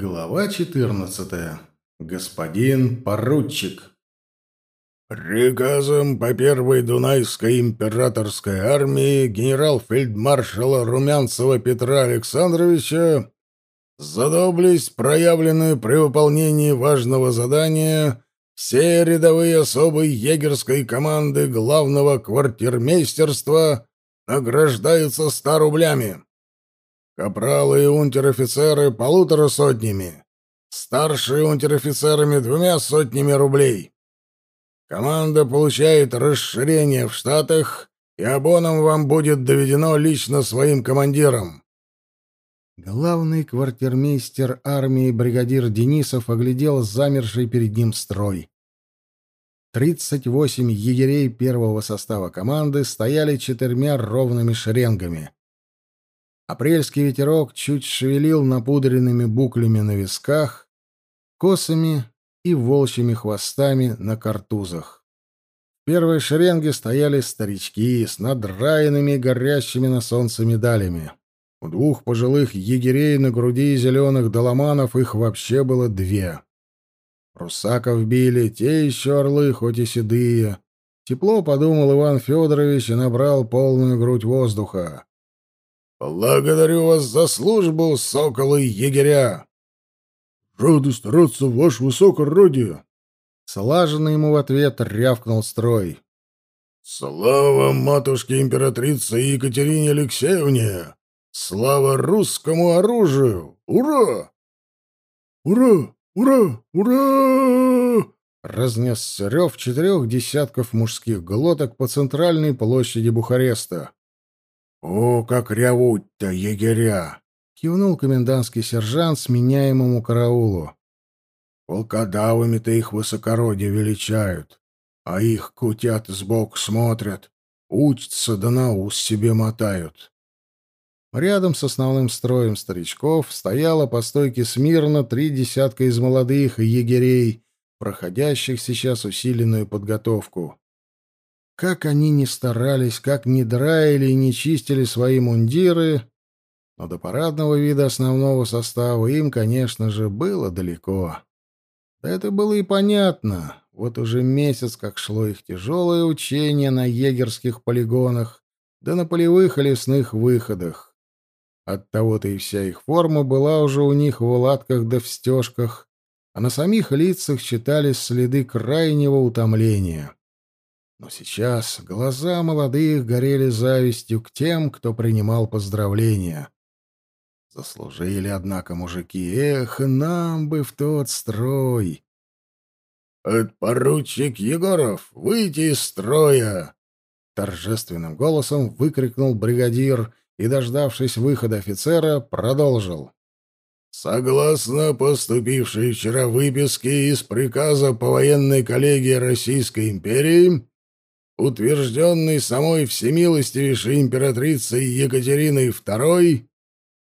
Глава 14. Господин поручик. Приказом по первой Дунайской императорской армии генерал-фельдмаршала Румянцева Петра Александровича за доблесть, проявленную при выполнении важного задания, все рядовые особы егерской команды главного квартирмейстерства награждаются ста рублями. Капралы и унтер-офицеры полутора сотнями. Старшие унтер-офицерами двумя сотнями рублей. Команда получает расширение в Штатах, и обоном вам будет доведено лично своим командиром. Главный квартирмейстер армии бригадир Денисов оглядел замерший перед ним строй. Тридцать восемь егерей первого состава команды стояли четырьмя ровными шеренгами. Апрельский ветерок чуть шевелил напудренными буклями на висках, косами и волчьими хвостами на картузах. В первой шеренге стояли старички с надраенными горящими на солнце медалями. У двух пожилых егерей на груди зеленых доломанов их вообще было две. Русаков били, те еще орлы, хоть и седые. Тепло, подумал Иван Федорович и набрал полную грудь воздуха. «Благодарю вас за службу, соколы-егеря!» «Рады стараться, ваше высокородие!» Слаженно ему в ответ рявкнул строй. «Слава матушке-императрице Екатерине Алексеевне! Слава русскому оружию! Ура!» «Ура! Ура! Ура!» Разнесся рев четырех десятков мужских глоток по центральной площади Бухареста. «О, как рявут-то егеря!» — кивнул комендантский сержант сменяемому караулу. «Волкодавами-то их высокородие величают, а их кутят сбоку смотрят, учатся да на ус себе мотают». Рядом с основным строем старичков стояло по стойке смирно три десятка из молодых егерей, проходящих сейчас усиленную подготовку. Как они ни старались, как ни драили и не чистили свои мундиры, но до парадного вида основного состава им, конечно же, было далеко. Да это было и понятно. Вот уже месяц, как шло их тяжелое учение на егерских полигонах, да на полевых и лесных выходах. Оттого-то и вся их форма была уже у них в латках да в стежках, а на самих лицах читались следы крайнего утомления. Но сейчас глаза молодых горели завистью к тем, кто принимал поздравления. Заслужили, однако, мужики. Эх, нам бы в тот строй. «Подпоручик Егоров, выйти из строя!» Торжественным голосом выкрикнул бригадир и, дождавшись выхода офицера, продолжил. Согласно поступившей вчера выписке из приказа по военной коллегии Российской империи, утвержденный самой всемилостивейшей императрицей Екатериной II,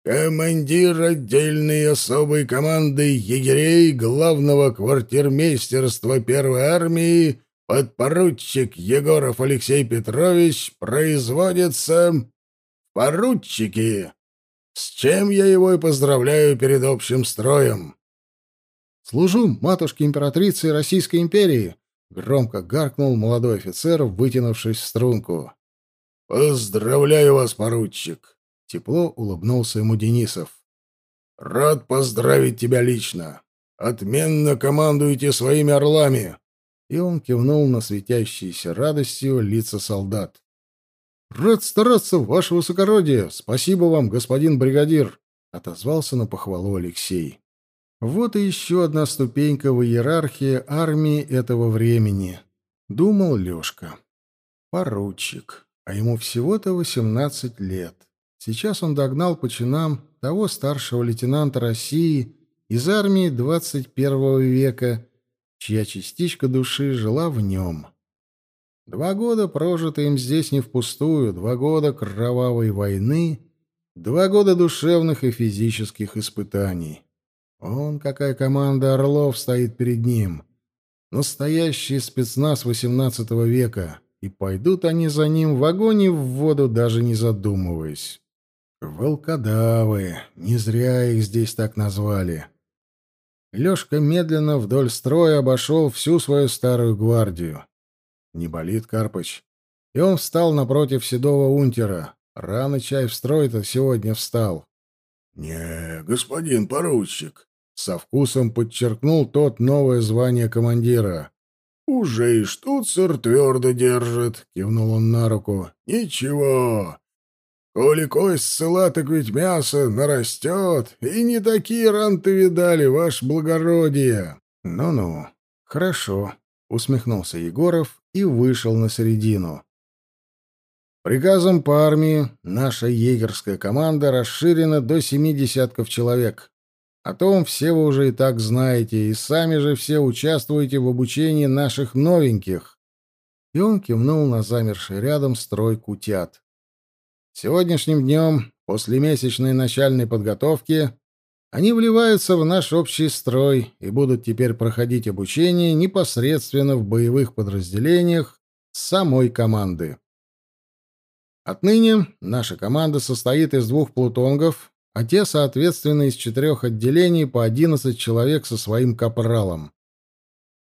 командир отдельной особой команды егерей главного квартирмейстерства Первой армии подпоручик Егоров Алексей Петрович производится поручики, с чем я его и поздравляю перед общим строем. «Служу матушке императрицы Российской империи!» Громко гаркнул молодой офицер, вытянувшись в струнку. «Поздравляю вас, поручик!» Тепло улыбнулся ему Денисов. «Рад поздравить тебя лично. Отменно командуете своими орлами!» И он кивнул на светящиеся радостью лица солдат. «Рад стараться, ваше высокородие! Спасибо вам, господин бригадир!» — отозвался на похвалу Алексей. Вот и еще одна ступенька в иерархии армии этого времени, думал Лешка. Поручик, а ему всего-то восемнадцать лет. Сейчас он догнал по чинам того старшего лейтенанта России из армии двадцать первого века, чья частичка души жила в нем. Два года прожиты им здесь не впустую, два года кровавой войны, два года душевных и физических испытаний. Он, какая команда орлов стоит перед ним. Настоящий спецназ XVIII века. И пойдут они за ним в огонь и в воду, даже не задумываясь. Волкодавы. Не зря их здесь так назвали. Лёшка медленно вдоль строя обошел всю свою старую гвардию. Не болит Карпыч. И он встал напротив седого унтера. Рано чай в строй-то сегодня встал. — Не, господин поручик, — со вкусом подчеркнул тот новое звание командира. — Уже и штуцер твердо держит, — кивнул он на руку. — Ничего. Коли кость цела, так ведь мясо нарастет, и не такие ранты видали, ваше благородие. Ну-ну, хорошо, — усмехнулся Егоров и вышел на середину. Приказом по армии наша егерская команда расширена до семи десятков человек. О том все вы уже и так знаете, и сами же все участвуете в обучении наших новеньких. И он кивнул на замерший рядом строй кутят. Сегодняшним днем, после месячной начальной подготовки, они вливаются в наш общий строй и будут теперь проходить обучение непосредственно в боевых подразделениях самой команды. Отныне наша команда состоит из двух плутонгов, а те, соответственно, из четырех отделений по 11 человек со своим капралом.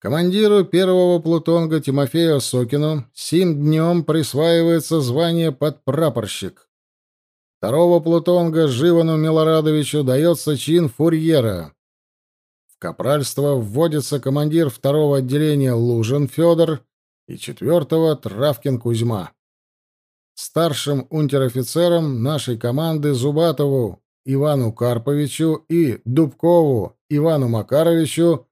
Командиру первого плутонга Тимофею Сокину сим днем присваивается звание подпрапорщик. Второго плутонга Живану Милорадовичу дается чин фурьера. В капральство вводится командир второго отделения Лужин Федор и четвертого Травкин Кузьма. Старшим унтер-офицером нашей команды Зубатову Ивану Карповичу и Дубкову Ивану Макаровичу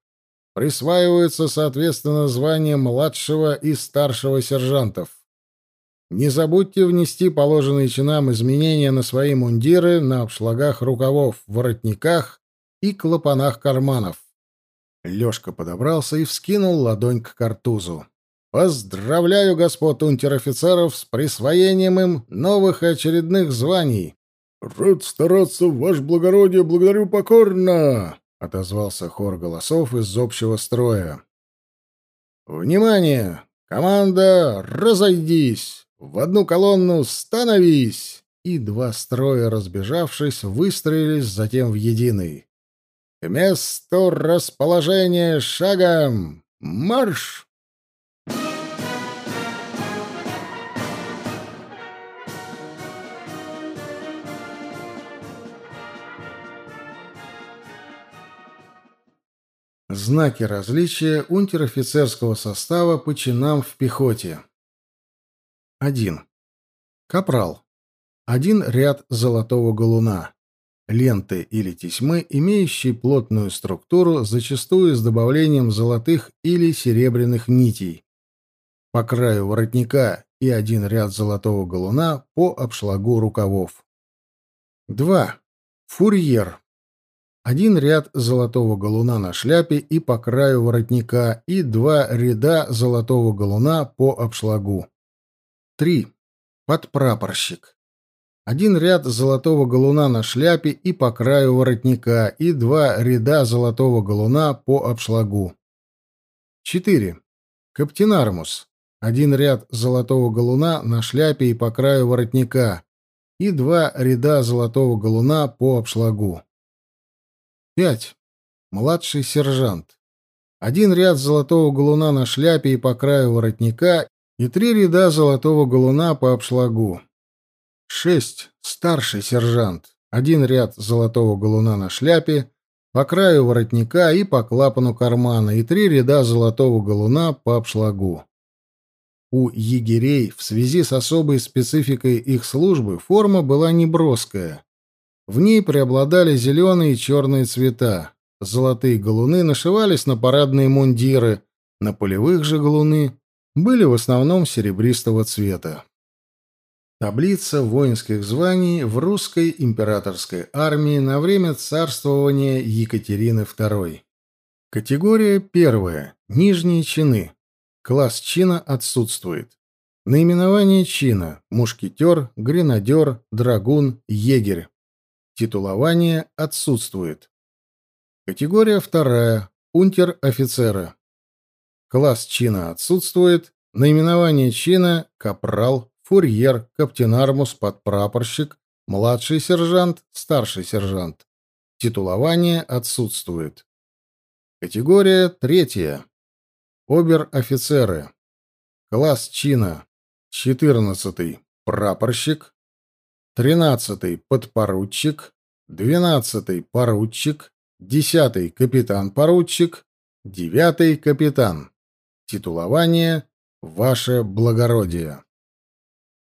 присваиваются, соответственно, звания младшего и старшего сержантов. Не забудьте внести положенные чинам изменения на свои мундиры на обшлагах рукавов, воротниках и клапанах карманов. Лёшка подобрался и вскинул ладонь к картузу. «Поздравляю господ унтер-офицеров с присвоением им новых очередных званий!» «Рад стараться, ваше благородие, благодарю покорно!» — отозвался хор голосов из общего строя. «Внимание! Команда, разойдись! В одну колонну становись!» И два строя, разбежавшись, выстроились затем в единый. «К месту расположения шагом! Марш!» Знаки различия унтер-офицерского состава по чинам в пехоте. 1. Капрал. Один ряд золотого галуна. Ленты или тесьмы, имеющие плотную структуру, зачастую с добавлением золотых или серебряных нитей. По краю воротника и один ряд золотого галуна по обшлагу рукавов. 2. Фурьер один ряд золотого галуна на шляпе и по краю воротника и два ряда золотого галуна по обшлагу. 3. Подпрапорщик. Один ряд золотого галуна на шляпе и по краю воротника и два ряда золотого галуна по обшлагу. 4. Каптенармус. Один ряд золотого галуна на шляпе и по краю воротника и два ряда золотого галуна по обшлагу. 5. Младший сержант. Один ряд золотого галуна на шляпе и по краю воротника и три ряда золотого галуна по обшлагу. 6. Старший сержант. Один ряд золотого галуна на шляпе, по краю воротника и по клапану кармана, и три ряда золотого галуна по обшлагу. У егерей в связи с особой спецификой их службы форма была неброская, в ней преобладали зеленые и черные цвета. Золотые галуны нашивались на парадные мундиры, на полевых же галуны были в основном серебристого цвета. Таблица воинских званий в русской императорской армии на время царствования Екатерины II. Категория первая. Нижние чины. Класс чина отсутствует. Наименование чина – мушкетер, гренадер, драгун, егерь. Титулование отсутствует. Категория вторая. Унтер-офицеры. Класс чина отсутствует. Наименование чина – капрал, фурьер, каптенармус, подпрапорщик, младший сержант, старший сержант. Титулование отсутствует. Категория третья. Обер-офицеры. Класс чина. 14 прапорщик. 13 подпоручик. 12 поручик. 10 капитан-поручик. 9 капитан. Титулование «Ваше благородие».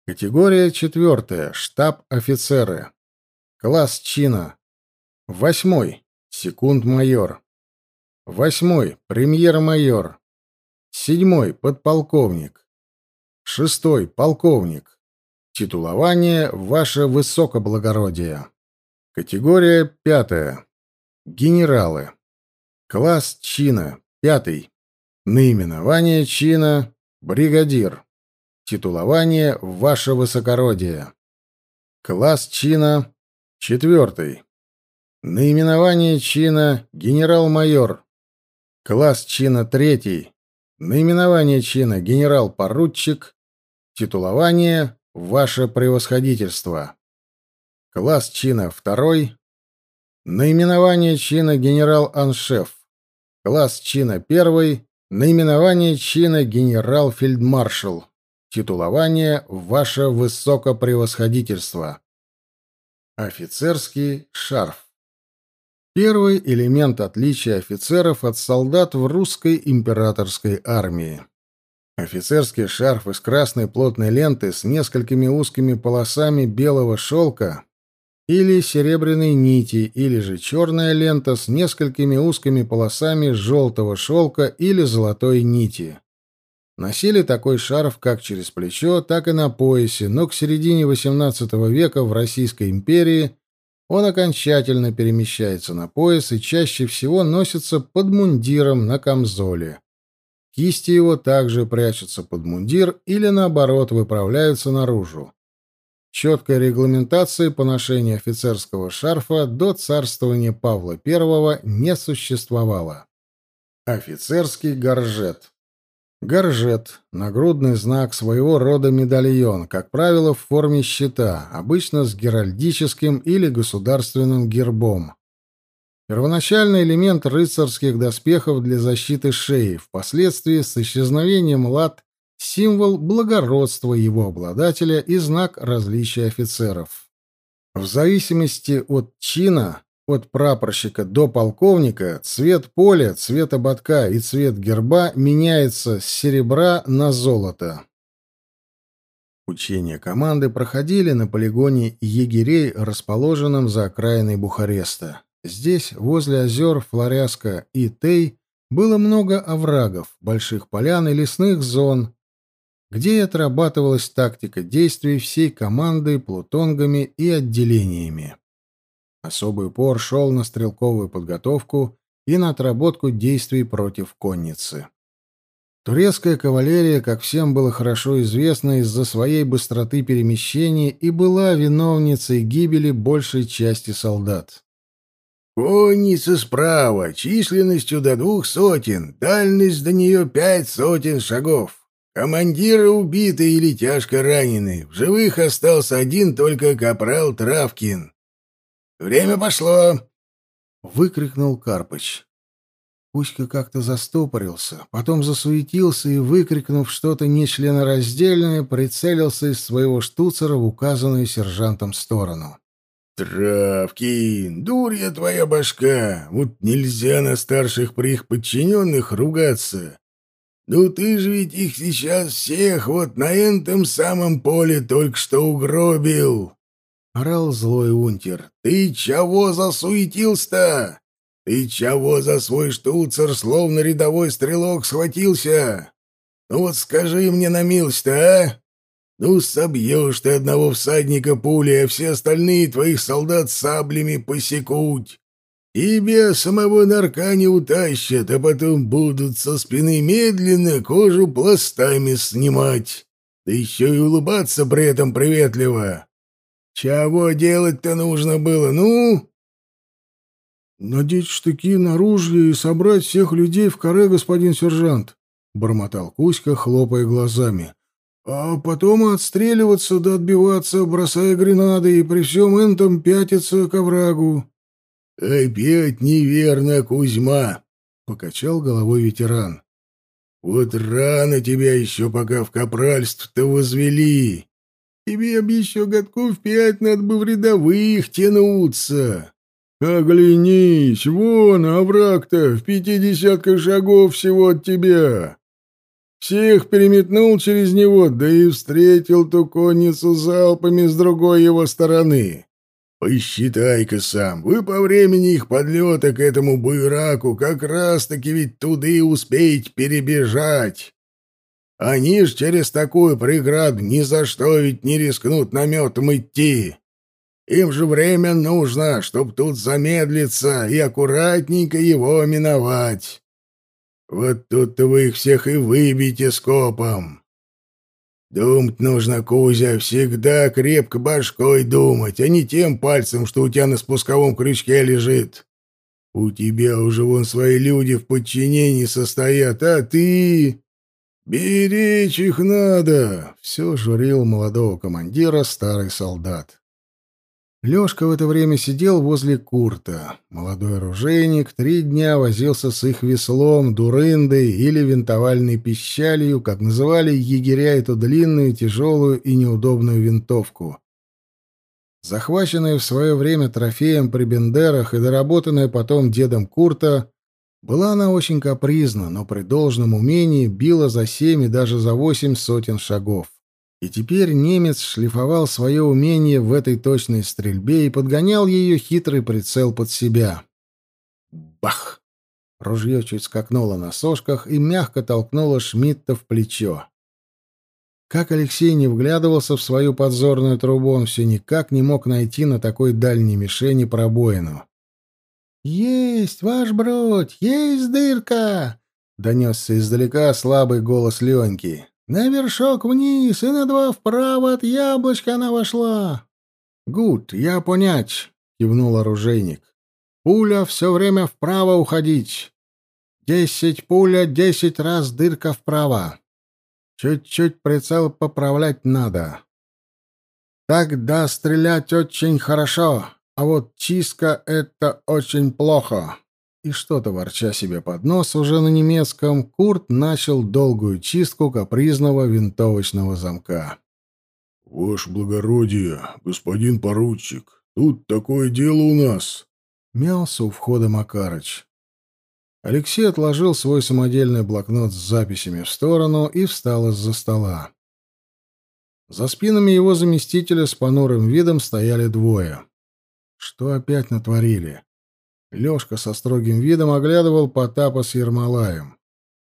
Категория четвертая. Штаб-офицеры. Класс чина. Восьмой. Секунд-майор. Восьмой. Премьер-майор. Седьмой. Подполковник. Шестой. Полковник. Титулование «Ваше высокоблагородие». Категория пятая. Генералы. Класс чина. Пятый. Наименование чина «Бригадир». Титулование «Ваше высокородие». Класс чина четвертый. Наименование чина «Генерал-майор». Класс чина третий. Наименование чина «Генерал-поручик». Титулование «Ваше превосходительство». Класс чина второй. Наименование чина «Генерал-аншеф». Класс чина первый. Наименование чина генерал-фельдмаршал. Титулование «Ваше высокопревосходительство». Офицерский шарф. Первый элемент отличия офицеров от солдат в русской императорской армии. Офицерский шарф из красной плотной ленты с несколькими узкими полосами белого шелка или серебряной нити, или же черная лента с несколькими узкими полосами желтого шелка или золотой нити. Носили такой шарф как через плечо, так и на поясе, но к середине XVIII века в Российской империи он окончательно перемещается на пояс и чаще всего носится под мундиром на камзоле. Кисти его также прячутся под мундир или, наоборот, выправляются наружу. Четкой регламентации по ношению офицерского шарфа до царствования Павла I не существовало. Офицерский горжет. Горжет — нагрудный знак своего рода медальон, как правило, в форме щита, обычно с геральдическим или государственным гербом. Первоначальный элемент рыцарских доспехов для защиты шеи, впоследствии с исчезновением лад символ благородства его обладателя и знак различия офицеров. В зависимости от чина, от прапорщика до полковника, цвет поля, цвет ободка и цвет герба меняется с серебра на золото. Учения команды проходили на полигоне егерей, расположенном за окраиной Бухареста. Здесь, возле озер Флоряска и Тей, было много оврагов, больших полян и лесных зон, где и отрабатывалась тактика действий всей командой, плутонгами и отделениями. Особый упор шел на стрелковую подготовку и на отработку действий против конницы. Турецкая кавалерия, как всем было хорошо известно, из-за своей быстроты перемещения и была виновницей гибели большей части солдат. «Конница справа, численностью до двух сотен, дальность до нее пять сотен шагов. Командиры убиты или тяжко ранены. В живых остался один только капрал Травкин. Время пошло!» — выкрикнул Карпыч. Кузька как-то застопорился, потом засуетился и, выкрикнув что-то нечленораздельное, прицелился из своего штуцера в указанную сержантом сторону. «Травкин, дурья твоя башка! Вот нельзя на старших при их подчиненных ругаться. «Ну ты же ведь их сейчас всех вот на этом самом поле только что угробил!» — орал злой унтер. «Ты чего засуетился-то? Ты чего за свой штуцер, словно рядовой стрелок, схватился? Ну вот скажи мне на милость-то, а? Ну, собьешь ты одного всадника пулей, а все остальные твоих солдат саблями посекут. Тебя самого нарка не утащат, а потом будут со спины медленно кожу пластами снимать. Да еще и улыбаться при этом приветливо. Чего делать-то нужно было, ну?» «Надеть штыки на ружье и собрать всех людей в коре, господин сержант», — бормотал Кузька, хлопая глазами. «А потом отстреливаться да отбиваться, бросая гренады, и при всем этом пятиться к оврагу». «Опять неверно, Кузьма!» — покачал головой ветеран. «Вот рано тебя еще пока в капральство-то возвели. Тебе б еще годков пять надо бы в рядовых тянуться. Оглянись, вон, овраг-то в пятидесятках шагов всего от тебя. Всех переметнул через него, да и встретил ту конницу залпами с другой его стороны. Посчитай-ка сам, вы по времени их подлета к этому буйраку как раз-таки ведь туды успеете перебежать. Они ж через такую преграду ни за что ведь не рискнут наметом идти. Им же время нужно, чтоб тут замедлиться и аккуратненько его миновать. Вот тут-то вы их всех и выбьете скопом. Думать нужно, Кузя, всегда крепко башкой думать, а не тем пальцем, что у тебя на спусковом крючке лежит. У тебя уже вон свои люди в подчинении состоят, а ты... Беречь их надо, — все журил молодого командира старый солдат. Лёшка в это время сидел возле Курта. Молодой оружейник три дня возился с их веслом, дурындой или винтовальной пищалью, как называли егеря эту длинную, тяжелую и неудобную винтовку. Захваченная в свое время трофеем при Бендерах и доработанная потом дедом Курта, была она очень капризна, но при должном умении била за семь и даже за восемь сотен шагов. И теперь немец шлифовал свое умение в этой точной стрельбе и подгонял ее хитрый прицел под себя. Бах! Ружье чуть скакнуло на сошках и мягко толкнуло Шмидта в плечо. Как Алексей не вглядывался в свою подзорную трубу, он все никак не мог найти на такой дальней мишени пробоину. «Есть, ваш бродь, есть дырка!» — донесся издалека слабый голос Леньки. На вершок вниз и на два вправо от яблочка она вошла. Гуд, я понять, кивнул оружейник. Пуля все время вправо уходить. Десять пуля, десять раз дырка вправо. Чуть-чуть прицел поправлять надо. Тогда стрелять очень хорошо, а вот чистка — это очень плохо и что-то ворча себе под нос уже на немецком, Курт начал долгую чистку капризного винтовочного замка. — Ваше благородие, господин поручик, тут такое дело у нас, — мялся у входа Макарыч. Алексей отложил свой самодельный блокнот с записями в сторону и встал из-за стола. За спинами его заместителя с понурым видом стояли двое. Что опять натворили? Лёшка со строгим видом оглядывал Потапа с Ермолаем.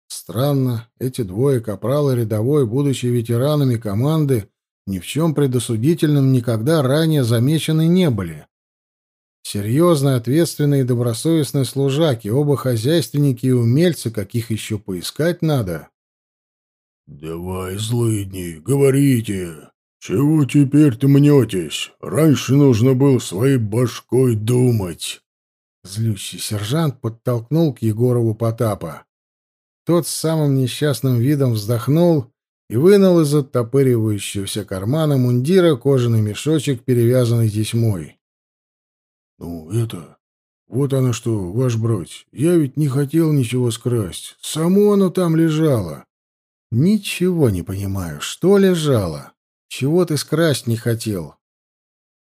Странно, эти двое, капрал и рядовой, будучи ветеранами команды, ни в чем предосудительном никогда ранее замечены не были. Серьезные, ответственные и добросовестные служаки, оба хозяйственники и умельцы, каких еще поискать надо. — Давай, злыдни, говорите. Чего теперь ты мнетесь? Раньше нужно было своей башкой думать. Злющий сержант подтолкнул к Егорову Потапа. Тот с самым несчастным видом вздохнул и вынул из оттопыривающегося кармана мундира кожаный мешочек, перевязанный тесьмой. — Ну, это... Вот оно что, ваш бродь. Я ведь не хотел ничего скрасть. Само оно там лежало. — Ничего не понимаю. Что лежало? Чего ты скрасть не хотел?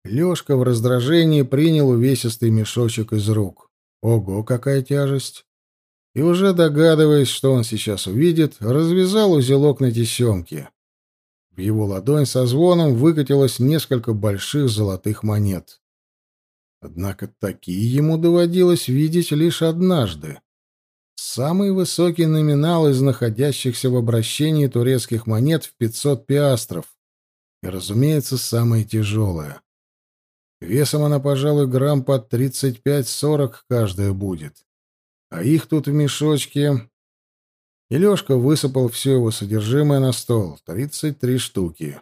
Лёшка в раздражении принял увесистый мешочек из рук. Ого, какая тяжесть! И уже догадываясь, что он сейчас увидит, развязал узелок на тесемке. В его ладонь со звоном выкатилось несколько больших золотых монет. Однако такие ему доводилось видеть лишь однажды. Самый высокий номинал из находящихся в обращении турецких монет в 500 пиастров. И, разумеется, самое тяжелое. Весом она, пожалуй, грамм под 35-40 каждая будет. А их тут в мешочке... И Лёшка высыпал все его содержимое на стол. Тридцать три штуки.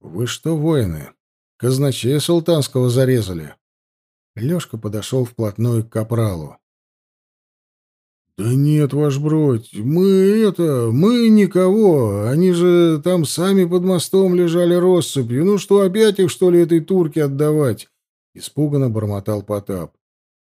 «Вы что, воины, казначея султанского зарезали?» Лёшка подошел вплотную к капралу. «Да нет, ваш бродь, мы это... Мы никого. Они же там сами под мостом лежали россыпью. Ну что, опять их, что ли, этой турке отдавать?» Испуганно бормотал Потап.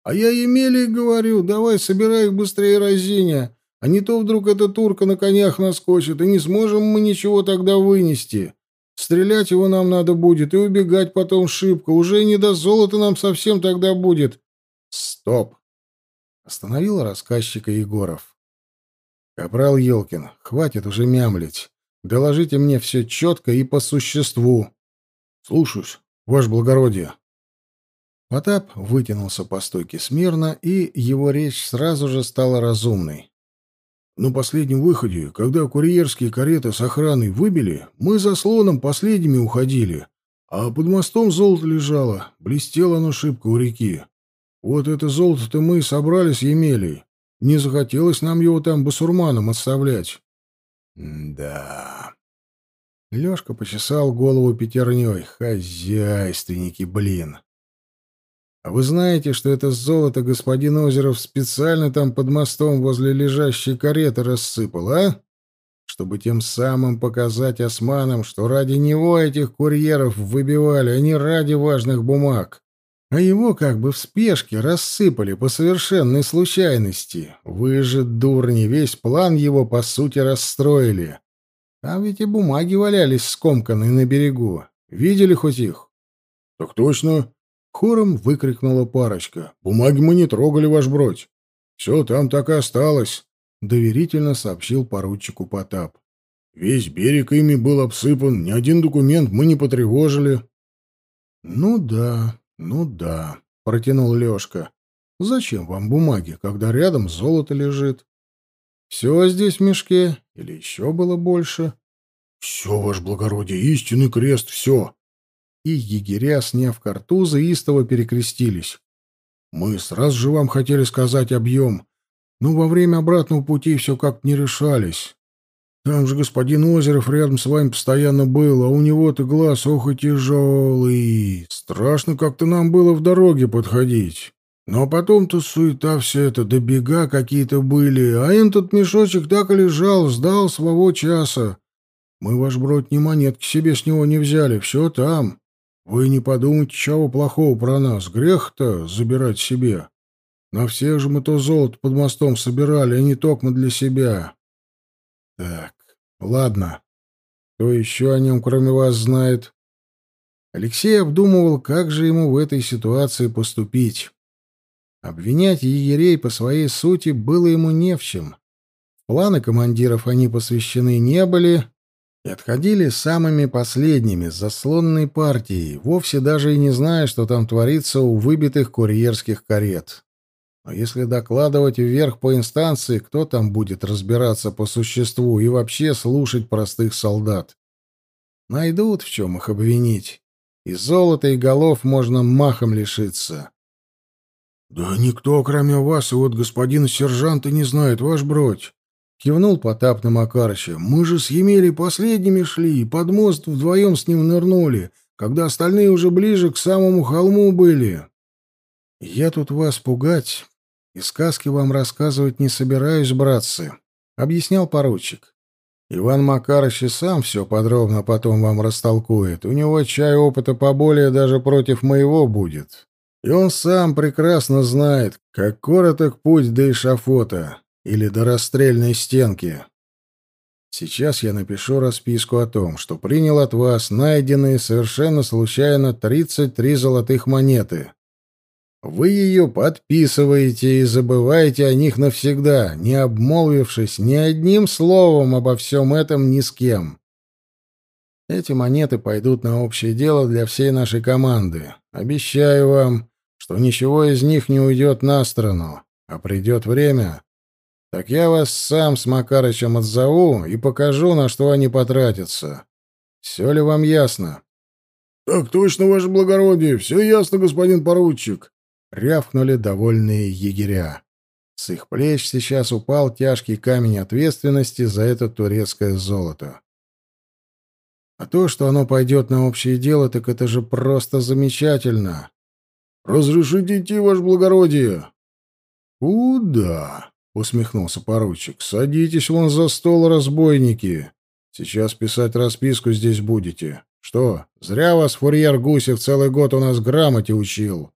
А я Емелии говорю, давай собирай их быстрее разиня, а не то вдруг эта турка на конях наскочит, и не сможем мы ничего тогда вынести. Стрелять его нам надо будет и убегать потом шибко. Уже не до золота нам совсем тогда будет. Стоп! Остановил рассказчика Егоров. Капрал Елкин, хватит уже мямлить. Доложите мне все четко и по существу. Слушаюсь, ваше благородие. Потап вытянулся по стойке смирно, и его речь сразу же стала разумной. На последнем выходе, когда курьерские кареты с охраной выбили, мы за слоном последними уходили, а под мостом золото лежало, блестело оно шибко у реки. Вот это золото-то мы собрали с Емелей. Не захотелось нам его там басурманом отставлять. да. Лёшка почесал голову пятерней. Хозяйственники, блин. А вы знаете, что это золото господин Озеров специально там под мостом возле лежащей кареты рассыпал, а? Чтобы тем самым показать османам, что ради него этих курьеров выбивали, а не ради важных бумаг. А его как бы в спешке рассыпали по совершенной случайности. Вы же, дурни, весь план его, по сути, расстроили. Там ведь и бумаги валялись скомканные на берегу. Видели хоть их? — Так точно, Хором выкрикнула парочка. «Бумаги мы не трогали, ваш бродь. Все там так и осталось», — доверительно сообщил поручику Потап. «Весь берег ими был обсыпан, ни один документ мы не потревожили». «Ну да, ну да», — протянул Лешка. «Зачем вам бумаги, когда рядом золото лежит? Все здесь в мешке или еще было больше?» «Все, ваше благородие, истинный крест, все», и егеря, сняв картузы, истово перекрестились. «Мы сразу же вам хотели сказать объем, но во время обратного пути все как-то не решались. Там же господин Озеров рядом с вами постоянно был, а у него-то глаз ох и тяжелый. Страшно как-то нам было в дороге подходить. Но потом-то суета все это, добега какие-то были, а им тут мешочек так и лежал, сдал своего часа. Мы, ваш брод, ни монетки себе с него не взяли, все там. Вы не подумайте, чего плохого про нас. Грех-то забирать себе. На всех же мы то золото под мостом собирали, а не только для себя. Так, ладно. Кто еще о нем, кроме вас, знает? Алексей обдумывал, как же ему в этой ситуации поступить. Обвинять егерей по своей сути было ему не в чем. Планы командиров они посвящены не были, и отходили самыми последними, заслонной партией, вовсе даже и не зная, что там творится у выбитых курьерских карет. Но если докладывать вверх по инстанции, кто там будет разбираться по существу и вообще слушать простых солдат? Найдут, в чем их обвинить. И золота, и голов можно махом лишиться. — Да никто, кроме вас и вот господина сержанта, не знает, ваш бродь. Кивнул Потап на Макарыча. «Мы же с Емелей последними шли, и под мост вдвоем с ним нырнули, когда остальные уже ближе к самому холму были». «Я тут вас пугать и сказки вам рассказывать не собираюсь, братцы», — объяснял поручик. «Иван Макарыч и сам все подробно потом вам растолкует. У него чай опыта поболее даже против моего будет. И он сам прекрасно знает, как короток путь до эшафота или до расстрельной стенки. Сейчас я напишу расписку о том, что принял от вас найденные совершенно случайно 33 золотых монеты. Вы ее подписываете и забываете о них навсегда, не обмолвившись ни одним словом обо всем этом ни с кем. Эти монеты пойдут на общее дело для всей нашей команды. Обещаю вам, что ничего из них не уйдет на сторону, а придет время, так я вас сам с Макарычем отзову и покажу, на что они потратятся. Все ли вам ясно? — Так точно, ваше благородие, все ясно, господин поручик, — рявкнули довольные егеря. С их плеч сейчас упал тяжкий камень ответственности за это турецкое золото. А то, что оно пойдет на общее дело, так это же просто замечательно. — Разрешите идти, ваше благородие? — Куда? усмехнулся поручик. Садитесь вон за стол, разбойники. Сейчас писать расписку здесь будете. Что, зря вас фурьер Гусев целый год у нас грамоте учил?